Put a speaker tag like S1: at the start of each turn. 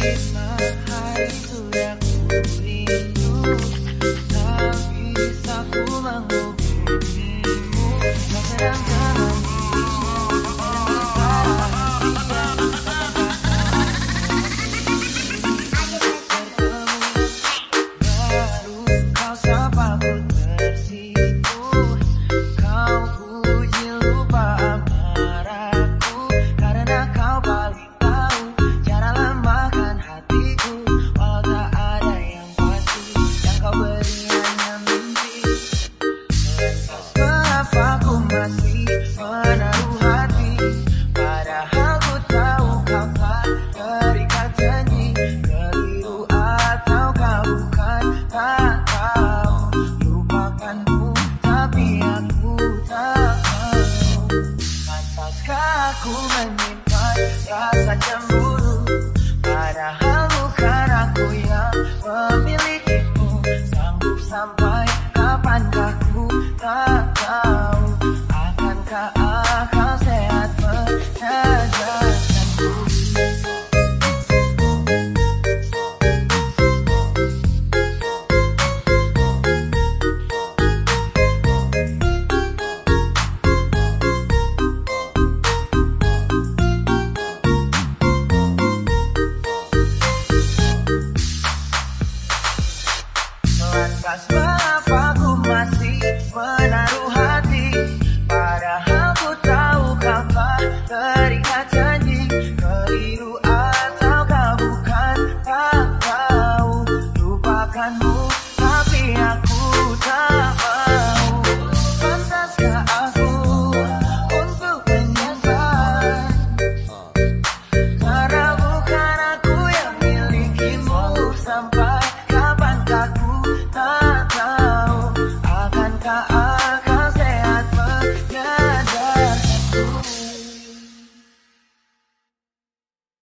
S1: my aku menyimpan rasa cemburu. Padahal bukan aku yang memilikimu. Sanggup sampai kapankah ku tak Lantas mengapa ku masih menaruh hati. Padahal ku tahu kau tak terikat janji. Keliru ataukah bukan tak tahu. Lupakanmu tapi aku tak Maka